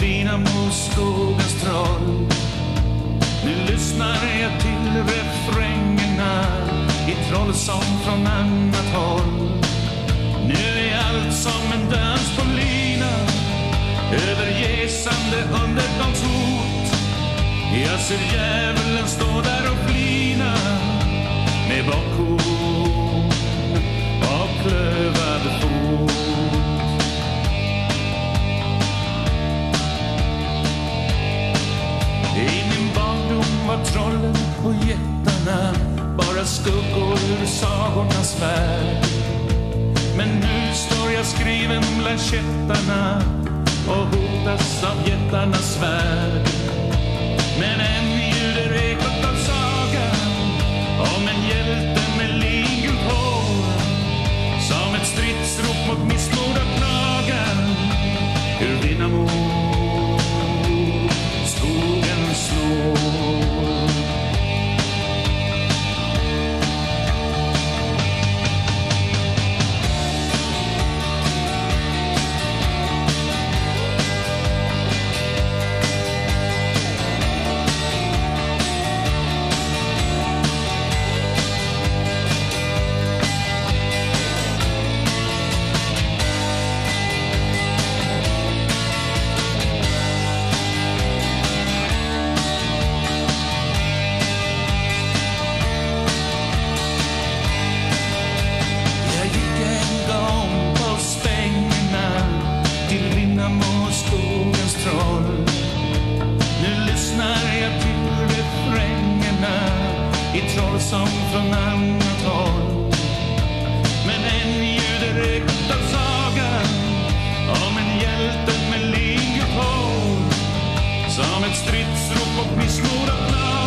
vina mot troll. Nu lyssnar jag till refrängerna i trollsång från annat håll. Nu är allt som en dans på lina, övergesande underdoms hot. Jag ser djävulen stå där och flina med bakhuvud skuggor ur sagornas värld. Men nu står jag skriven bland kättarna och hotas av jättarnas svärd. Men än ljuder ekot av sagan om en hjälte med lingult hår som ett stridsrop mot missmod och plan. i Trollsång från annat håll. Men än ljuder rykt av sagan om en hjälte med linjehår som ett stridsrop och pisslor av